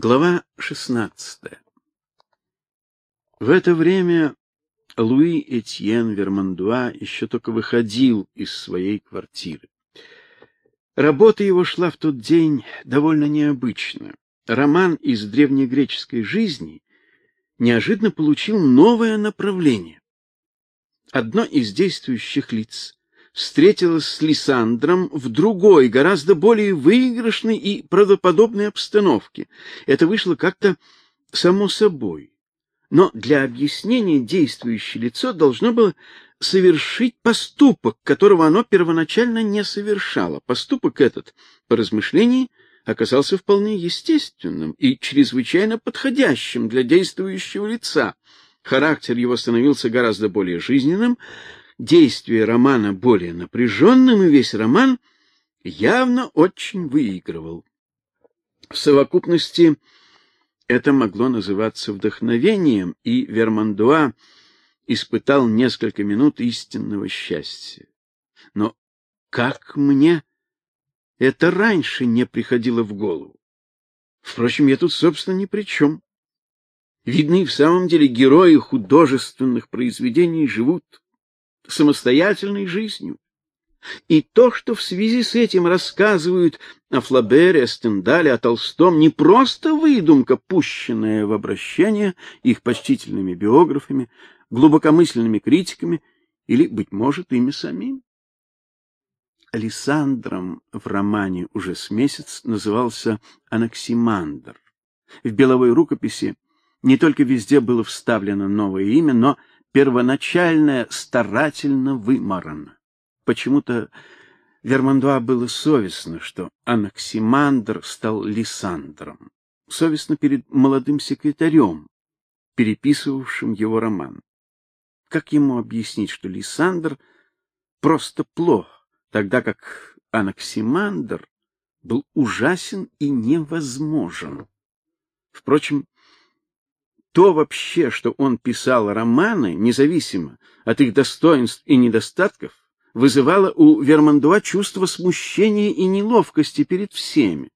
Глава 16. В это время Луи Этьен Вермандуа еще только выходил из своей квартиры. Работа его шла в тот день довольно необычно. Роман из древнегреческой жизни неожиданно получил новое направление. Одно из действующих лиц встретилась с Лисандром в другой, гораздо более выигрышной и правдоподобной обстановке. Это вышло как-то само собой. Но для объяснения действующее лицо должно было совершить поступок, которого оно первоначально не совершало. Поступок этот, по размышлении, оказался вполне естественным и чрезвычайно подходящим для действующего лица. Характер его становился гораздо более жизненным, действие романа более напряженным, и весь роман явно очень выигрывал. В совокупности это могло называться вдохновением, и Вермандуа испытал несколько минут истинного счастья. Но как мне это раньше не приходило в голову? Впрочем, я тут, собственно, ни при чем. Видны в самом деле герои художественных произведений живут самостоятельной жизнью. И то, что в связи с этим рассказывают о Флабере, о Стендале, о Толстом, не просто выдумка, пущенная в обращение их почтительными биографами, глубокомысленными критиками или, быть может, ими самим. Александром в романе уже с месяц назывался Анаксимандр. В беловой рукописи не только везде было вставлено новое имя, но первоначальное старательно вымарано. Почему-то Вермандуа было совестно, что Анаксимандр стал Лисандром. Совестно перед молодым секретарем, переписывавшим его роман. Как ему объяснить, что Лисандр просто плох, тогда как Анаксимандр был ужасен и невозможен? Впрочем, то вообще, что он писал романы, независимо от их достоинств и недостатков, вызывало у Вермандуа чувство смущения и неловкости перед всеми.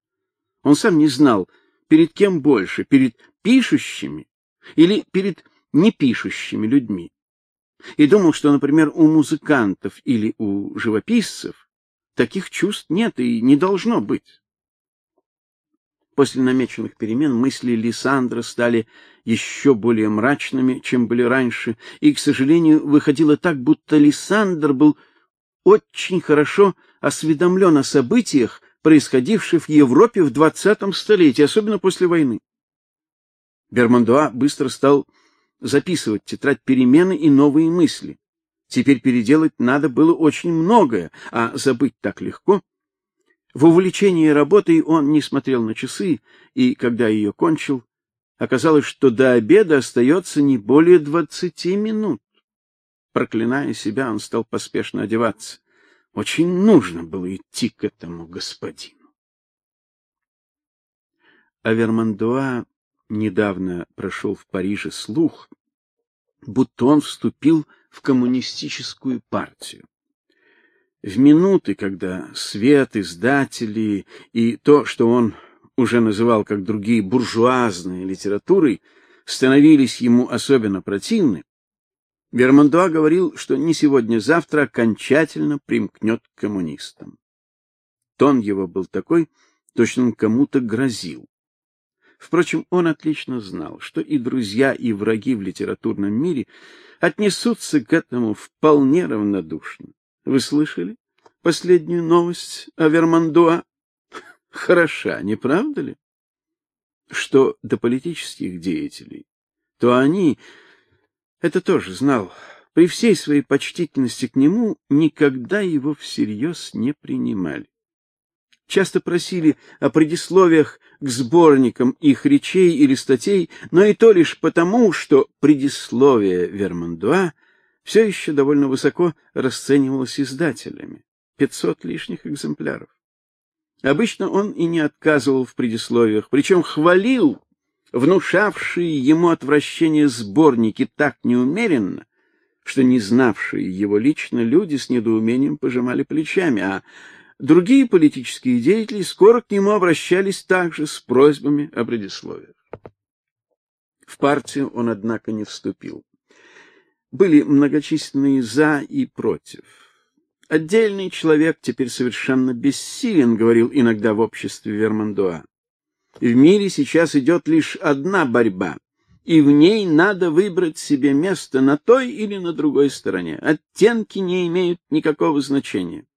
Он сам не знал, перед кем больше, перед пишущими или перед непишущими людьми. И думал, что, например, у музыкантов или у живописцев таких чувств нет и не должно быть. После намеченных перемен мысли Лисандра стали еще более мрачными, чем были раньше, и, к сожалению, выходило так, будто Лисандр был очень хорошо осведомлен о событиях, происходивших в Европе в двадцатом столетии, особенно после войны. Бермандуа быстро стал записывать тетрадь перемены и новые мысли. Теперь переделать надо было очень многое, а забыть так легко. В увлечении работой он не смотрел на часы, и когда ее кончил, оказалось, что до обеда остается не более двадцати минут. Проклиная себя, он стал поспешно одеваться. Очень нужно было идти к этому господину. А Вермандуа недавно прошел в Париже слух, будто он вступил в коммунистическую партию в минуты, когда свет, издатели и то, что он уже называл, как другие, буржуазной литературой, становились ему особенно противны, Вермандуа говорил, что не сегодня-завтра окончательно примкнет к коммунистам. Тон его был такой, точно он кому-то грозил. Впрочем, он отлично знал, что и друзья, и враги в литературном мире отнесутся к этому вполне равнодушно. Вы слышали последнюю новость о Вермандуа? Хороша, не правда ли? Что до политических деятелей, то они это тоже знал. При всей своей почтительности к нему никогда его всерьез не принимали. Часто просили о предисловиях к сборникам их речей или статей, но и то лишь потому, что предисловие Вермандуа все еще довольно высоко расценивалось издателями. 500 лишних экземпляров. Обычно он и не отказывал в предисловиях, причем хвалил внушавшие ему отвращение сборники так неумеренно, что не знавшие его лично люди с недоумением пожимали плечами, а Другие политические деятели скоро к нему обращались также с просьбами о предисловиях. В партию он, однако, не вступил. Были многочисленные за и против. Отдельный человек теперь совершенно бессилен, говорил иногда в обществе Вермандуа. В мире сейчас идет лишь одна борьба, и в ней надо выбрать себе место на той или на другой стороне. Оттенки не имеют никакого значения.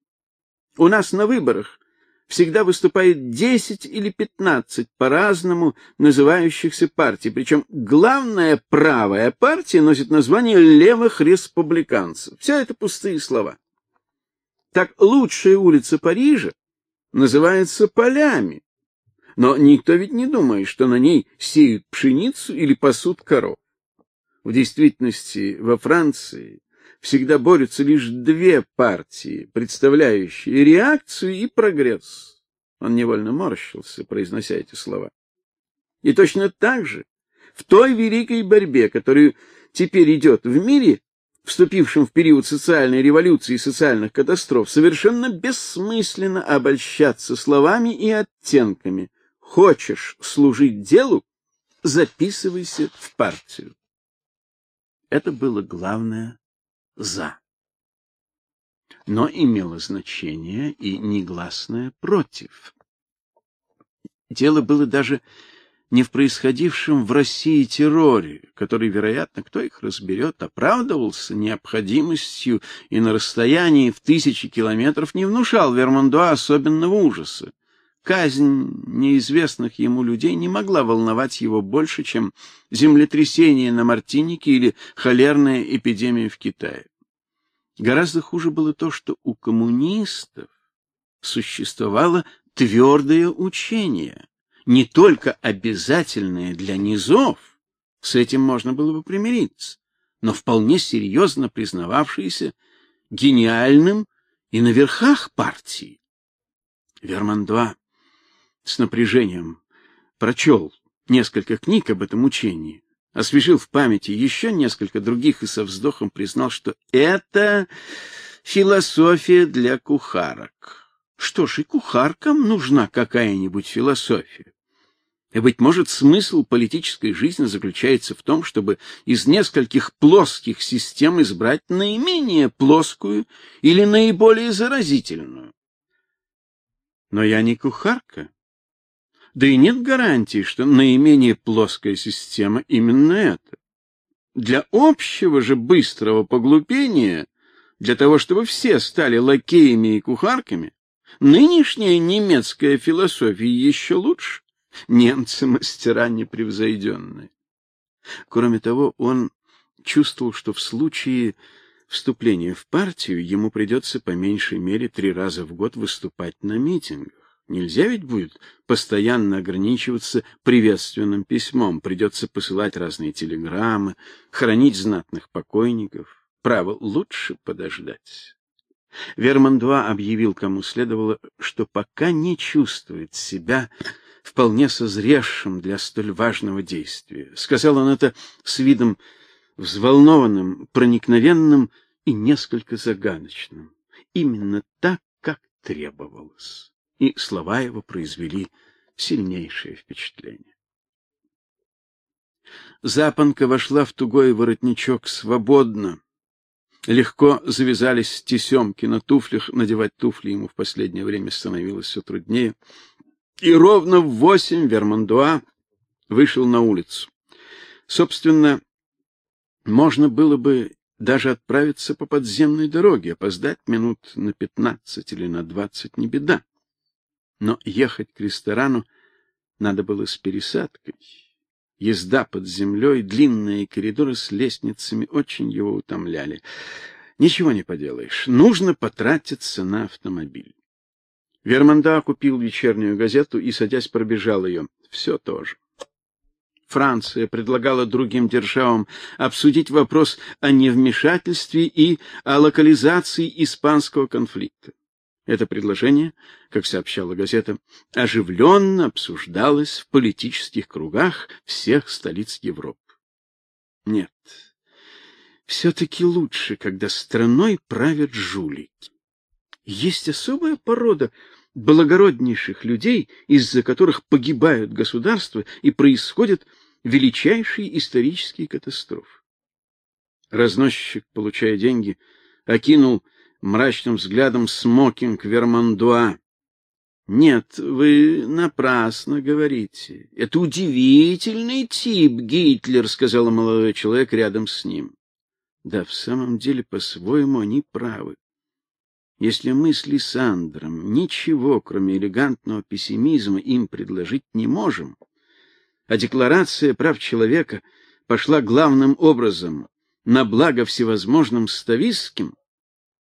У нас на выборах всегда выступает 10 или 15 по-разному называющихся партий, причем главная правая партия носит название левых республиканцев. Все это пустые слова. Так лучшая улица Парижа называется полями. Но никто ведь не думает, что на ней сеют пшеницу или пасут коров. В действительности во Франции всегда борются лишь две партии, представляющие реакцию и прогресс. Он невольно морщился, произнося эти слова. И точно так же в той великой борьбе, которую теперь идет в мире, вступившем в период социальной революции и социальных катастроф, совершенно бессмысленно обольщаться словами и оттенками. Хочешь служить делу записывайся в партию. Это было главное за. Но имело значение и негласное против. Дело было даже не в происходившем в России терроре, который, вероятно, кто их разберет, оправдывался необходимостью и на расстоянии в тысячи километров не внушал Вермандуа особенного ужаса. Казнь неизвестных ему людей не могла волновать его больше, чем землетрясение на Мартинике или холерная эпидемия в Китае. Гораздо хуже было то, что у коммунистов существовало твердое учение, не только обязательное для низов, с этим можно было бы примириться, но вполне серьезно признававшееся гениальным и на верхах партии. Вермандуа с напряжением прочел несколько книг об этом учении, освежил в памяти еще несколько других и со вздохом признал, что это философия для кухарок. Что ж, и кухаркам нужна какая-нибудь философия. И, быть может, смысл политической жизни заключается в том, чтобы из нескольких плоских систем избрать наименее плоскую или наиболее заразительную. Но я не кухарка. Да и нет гарантии, что наименее плоская система именно это. Для общего же быстрого поглупения, для того, чтобы все стали лакеями и кухарками, нынешняя немецкая философия еще лучше немцы мастера непревзойденные. Кроме того, он чувствовал, что в случае вступления в партию ему придется по меньшей мере три раза в год выступать на митингах. Нельзя ведь будет постоянно ограничиваться приветственным письмом, придется посылать разные телеграммы, хранить знатных покойников. Право, лучше подождать. Вермандуа объявил, кому следовало, что пока не чувствует себя вполне созревшим для столь важного действия. Сказал он это с видом взволнованным, проникновенным и несколько загадочным. Именно так, как требовалось. И слова его произвели сильнейшее впечатление. Запонка вошла в тугой воротничок свободно. Легко завязались тесемки на туфлях, надевать туфли ему в последнее время становилось все труднее. И ровно в восемь Вермандуа вышел на улицу. Собственно, можно было бы даже отправиться по подземной дороге, опоздать минут на пятнадцать или на двадцать не беда. Но ехать к ресторану надо было с пересадкой. Езда под землей, длинные коридоры с лестницами очень его утомляли. Ничего не поделаешь, нужно потратиться на автомобиль. Верманда купил вечернюю газету и, садясь, пробежал ее. Все то же. Франция предлагала другим державам обсудить вопрос о невмешательстве и о локализации испанского конфликта. Это предложение, как сообщала газета, оживленно обсуждалось в политических кругах всех столиц Европы. Нет. все таки лучше, когда страной правят жулики. Есть особая порода благороднейших людей, из-за которых погибают государства и происходят величайшие исторические катастрофы. Разносчик, получая деньги, окинул мрачным взглядом смокинг Вермандуа. Нет, вы напрасно говорите. Это удивительный тип, Гитлер, сказал молодой человек рядом с ним. Да, в самом деле, по-своему они правы. Если мы с Лисандром ничего, кроме элегантного пессимизма, им предложить не можем, а декларация прав человека пошла главным образом на благо всевозможным ставистским,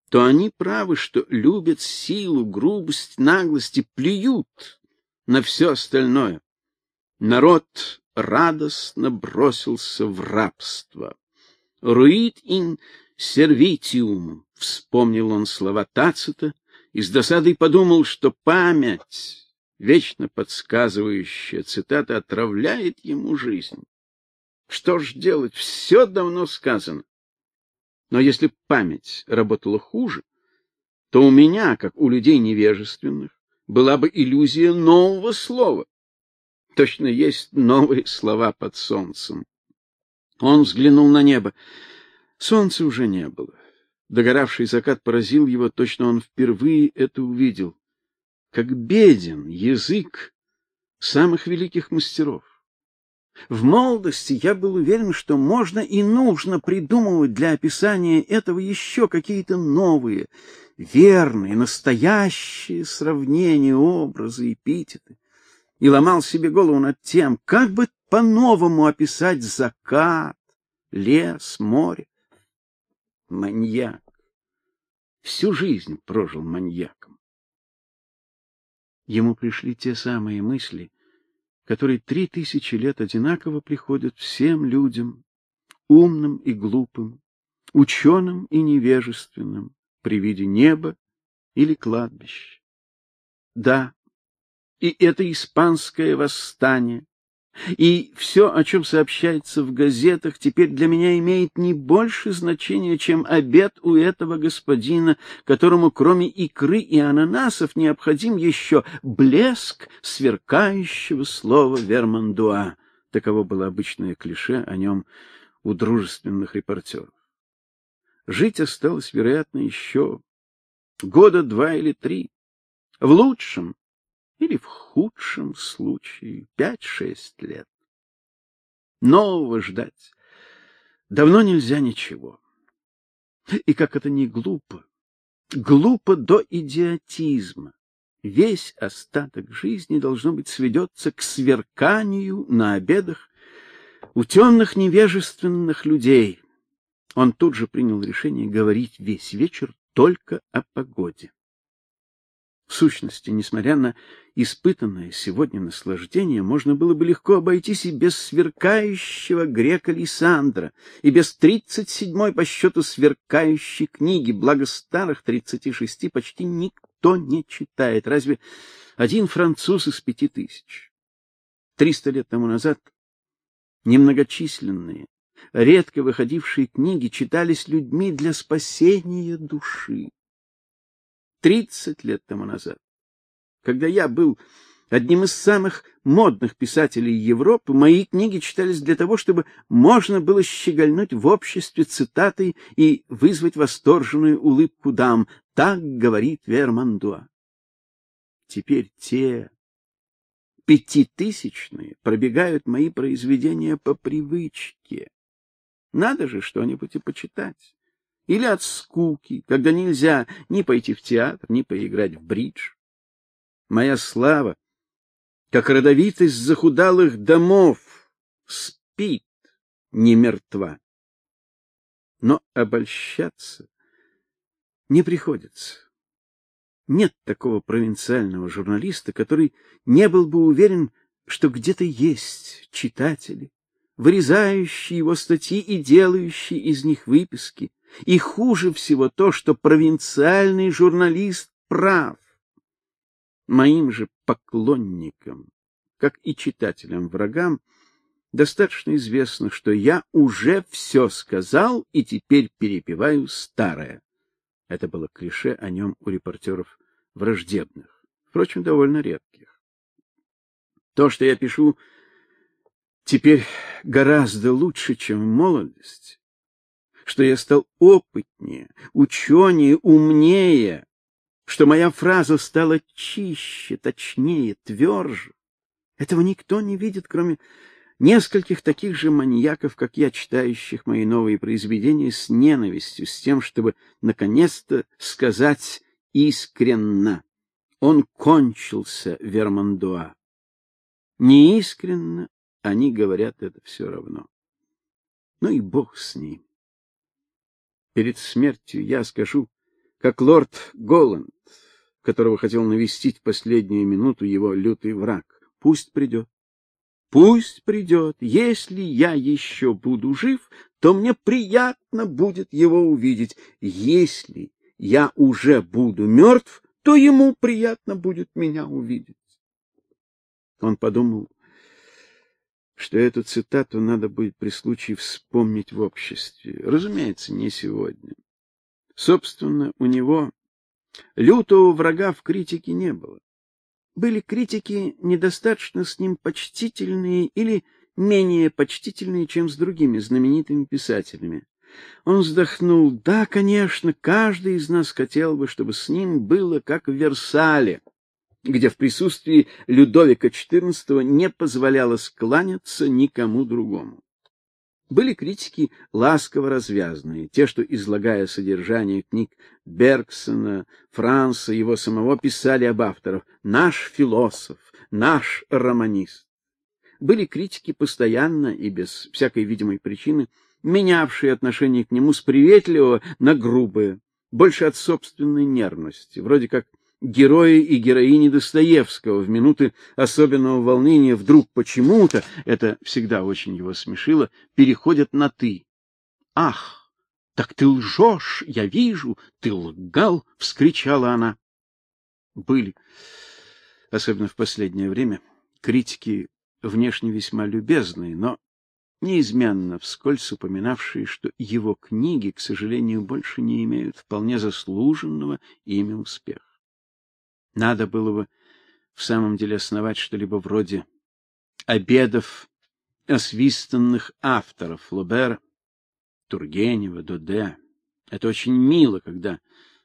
то они правы, что любят силу, грубость, наглость и плюют на все остальное. Народ радостно бросился в рабство. Руит ин сервитиум, вспомнил он слова Тацита и с досадой подумал, что память, вечно подсказывающая цитата, отравляет ему жизнь. Что ж делать? Все давно сказано. Но если память работала хуже, то у меня, как у людей невежественных, была бы иллюзия нового слова. Точно есть новые слова под солнцем. Он взглянул на небо. Солнца уже не было. Догоравший закат поразил его, точно он впервые это увидел. Как беден язык самых великих мастеров. В молодости я был уверен, что можно и нужно придумывать для описания этого еще какие-то новые, верные, настоящие сравнения, образы, эпитеты. И ломал себе голову над тем, как бы по-новому описать закат, лес, море. Маньяк. Всю жизнь прожил маньяком. Ему пришли те самые мысли, которые три тысячи лет одинаково приходят всем людям, умным и глупым, ученым и невежественным, при виде неба или кладбища. Да, и это испанское восстание, и все, о чем сообщается в газетах, теперь для меня имеет не больше значения, чем обед у этого господина, которому кроме икры и ананасов необходим еще блеск сверкающего слова Вермандуа. Таково было обычное клише о нем у дружественных репортеров. Жить осталось, вероятно, еще года два или три. В лучшем или в худшем случае пять-шесть лет. Нового ждать давно нельзя ничего. И как это не глупо, глупо до идиотизма. Весь остаток жизни должно быть сведется к сверканию на обедах у темных невежественных людей. Он тут же принял решение говорить весь вечер только о погоде. В сущности, несмотря на испытанное сегодня наслаждение, можно было бы легко обойтись и без сверкающего грека Лисандра, и без тридцать седьмой по счету сверкающей книги, благо старых тридцати шести почти никто не читает, разве один француз из пяти тысяч. Триста лет тому назад немногочисленные, редко выходившие книги читались людьми для спасения души. Тридцать лет тому назад, когда я был одним из самых модных писателей Европы, мои книги читались для того, чтобы можно было щегольнуть в обществе цитатой и вызвать восторженную улыбку дам. Так говорит Вермандуа. Теперь те пятитысячные пробегают мои произведения по привычке. Надо же что-нибудь и почитать или от скуки, когда нельзя ни пойти в театр, ни поиграть в бридж. Моя слава, как родовитость захудалых домов, спит, не мертва. Но обольщаться не приходится. Нет такого провинциального журналиста, который не был бы уверен, что где-то есть читатели, вырезающие его статьи и делающие из них выписки, и хуже всего то, что провинциальный журналист прав. Моим же поклонникам, как и читателям-врагам, достаточно известно, что я уже все сказал и теперь перепеваю старое. Это было клише о нем у репортеров враждебных, впрочем, довольно редких. То, что я пишу теперь гораздо лучше, чем в молодости, что я стал опытнее, ученее, умнее, что моя фраза стала чище, точнее, тверже. Этого никто не видит, кроме нескольких таких же маньяков, как я, читающих мои новые произведения с ненавистью, с тем, чтобы наконец-то сказать искренно: он кончился, Вермандуа. Неискренно они говорят это все равно. Ну и бог с ним. Перед смертью я скажу, как лорд Голланд, которого хотел навестить в последнюю минуту его лютый враг. Пусть придет. Пусть придет. Если я еще буду жив, то мне приятно будет его увидеть. Если я уже буду мертв, то ему приятно будет меня увидеть. Он подумал, что эту цитату надо будет при случае вспомнить в обществе. Разумеется, не сегодня. Собственно, у него лютого врага в критике не было. Были критики недостаточно с ним почтительные или менее почтительные, чем с другими знаменитыми писателями. Он вздохнул: "Да, конечно, каждый из нас хотел бы, чтобы с ним было как в Версале, где в присутствии Людовика XIV не позволялось кланяться никому другому". Были критики ласково развязные, те, что излагая содержание книг Бергсона, Франца, его самого писали об авторах: "Наш философ, наш романист". Были критики постоянно и без всякой видимой причины менявшие отношение к нему с приветливого на грубое, больше от собственной нервности, вроде как герои и героини Достоевского в минуты особенного волнения вдруг почему-то, это всегда очень его смешило, переходят на ты. Ах, так ты лжешь, я вижу, ты лгал, вскричала она. Были, особенно в последнее время, критики внешне весьма любезные, но неизменно вскользь упоминавшие, что его книги, к сожалению, больше не имеют вполне заслуженного ими успеха. Надо было бы в самом деле основать что-либо вроде обедов освистанных авторов Флобера, Тургенева, Доде. Это очень мило, когда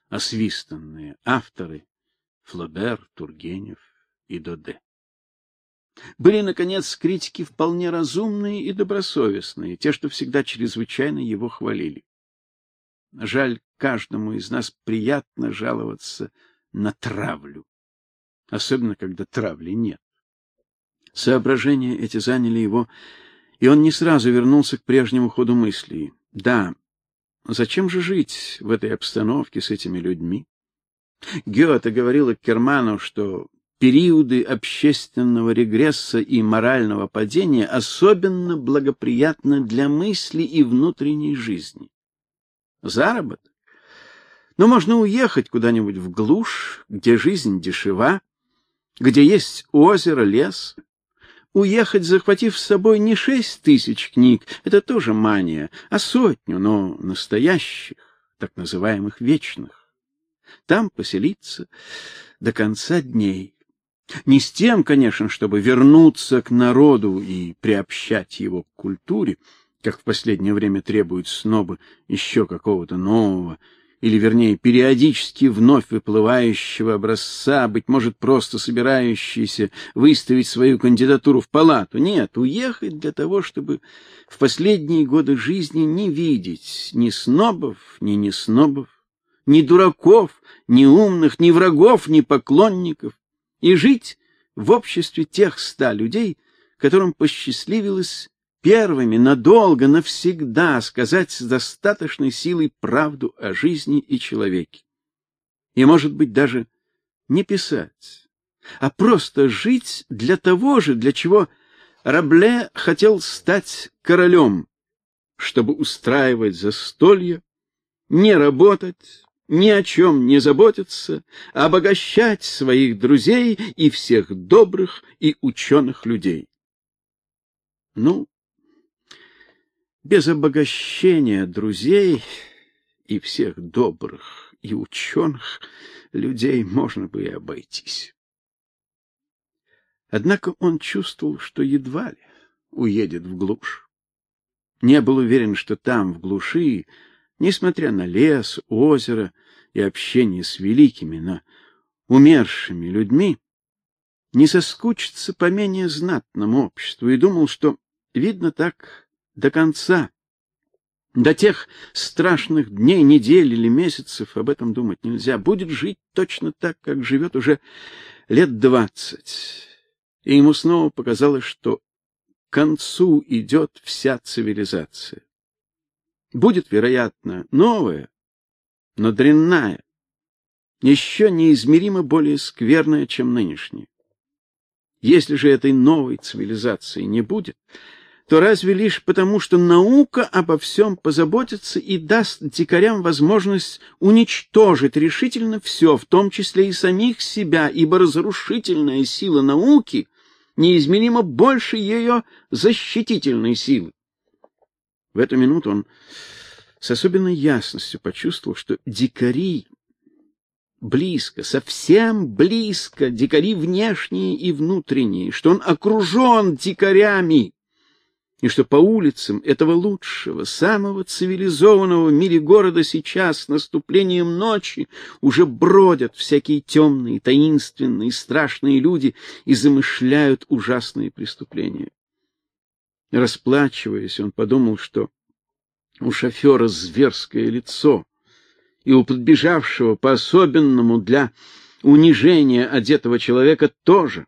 освистанные авторы Флобер, Тургенев и Доде. Были наконец критики вполне разумные и добросовестные, те, что всегда чрезвычайно его хвалили. Жаль, каждому из нас приятно жаловаться на травлю, особенно когда травли нет. Соображения эти заняли его, и он не сразу вернулся к прежнему ходу мыслей. Да, зачем же жить в этой обстановке с этими людьми? Гёте говорил Керману, что периоды общественного регресса и морального падения особенно благоприятны для мысли и внутренней жизни. Заработок но можно уехать куда-нибудь в глушь, где жизнь дешева, где есть озеро, лес. Уехать, захватив с собой не шесть тысяч книг, это тоже мания, а сотню, но настоящих, так называемых вечных. Там поселиться до конца дней. Не с тем, конечно, чтобы вернуться к народу и приобщать его к культуре, как в последнее время требуют снобы еще какого-то нового или вернее периодически вновь выплывающего образца, быть может, просто собирающийся выставить свою кандидатуру в палату. Нет, уехать для того, чтобы в последние годы жизни не видеть ни снобов, ни неснобов, ни дураков, ни умных, ни врагов, ни поклонников, и жить в обществе тех ста людей, которым посчастливилось первыми надолго, навсегда сказать с достаточной силой правду о жизни и человеке. И, может быть, даже не писать, а просто жить для того же, для чего Рабле хотел стать королем, чтобы устраивать застолья, не работать, ни о чем не заботиться, обогащать своих друзей и всех добрых и ученых людей. Ну, без обогащения друзей и всех добрых и ученых людей можно бы и обойтись. Однако он чувствовал, что едва ли уедет в глушь. Не был уверен, что там, в глуши, несмотря на лес, озеро и общение с великими, но умершими людьми, не соскучится по менее знатному обществу и думал, что видно так до конца. До тех страшных дней, недель или месяцев об этом думать нельзя. Будет жить точно так, как живет уже лет двадцать. И ему снова показалось, что к концу идет вся цивилизация. Будет, вероятно, новая, но дрянная, еще неизмеримо более скверная, чем нынешняя. Если же этой новой цивилизации не будет, то разве лишь потому, что наука обо всем позаботится и даст дикарям возможность уничтожить решительно все, в том числе и самих себя, ибо разрушительная сила науки неизмеримо больше ее защитительной силы. В эту минуту он с особенной ясностью почувствовал, что дикари близко, совсем близко, дикари внешние и внутренние, что он окружен дикарями, и что по улицам этого лучшего, самого цивилизованного в мире города сейчас, наступлением ночи, уже бродят всякие темные, таинственные, страшные люди и замышляют ужасные преступления. Расплачиваясь, он подумал, что у шофера зверское лицо, и у подбежавшего по особенному для унижения одетого человека тоже.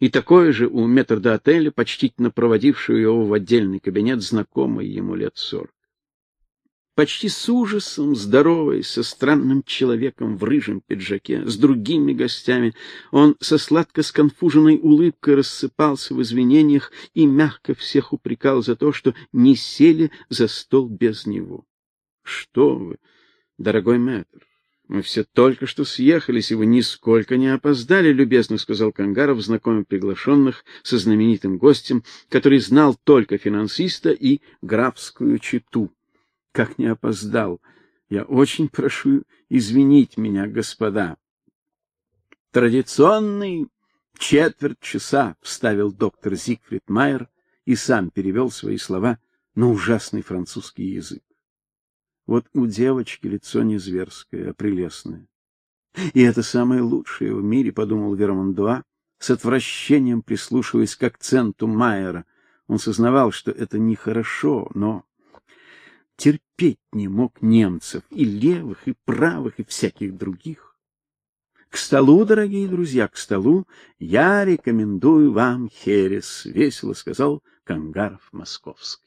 И такое же у метрдотеля, почтительно проводившего его в отдельный кабинет, знакомый ему лет сорок. Почти с ужасом, здороваясь со странным человеком в рыжем пиджаке, с другими гостями, он со сладко сконфуженной улыбкой рассыпался в извинениях и мягко всех упрекал за то, что не сели за стол без него. Что вы, дорогой мэтр, мы все только что съехались, и вы нисколько не опоздали, любезно сказал Кангаров, знакомый приглашенных со знаменитым гостем, который знал только финансиста и графскую читу. Как не опоздал? Я очень прошу извинить меня, господа. Традиционный четверть часа, вставил доктор Зигфрид Майер и сам перевел свои слова на ужасный французский язык. Вот у девочки лицо не зверское, а прелестное. И это самое лучшее в мире, подумал Верман-2, с отвращением прислушиваясь к акценту Майера. Он сознавал, что это нехорошо, но терпеть не мог немцев, и левых, и правых, и всяких других. К столу, дорогие друзья, к столу я рекомендую вам херес, весело сказал Кангаров Московский.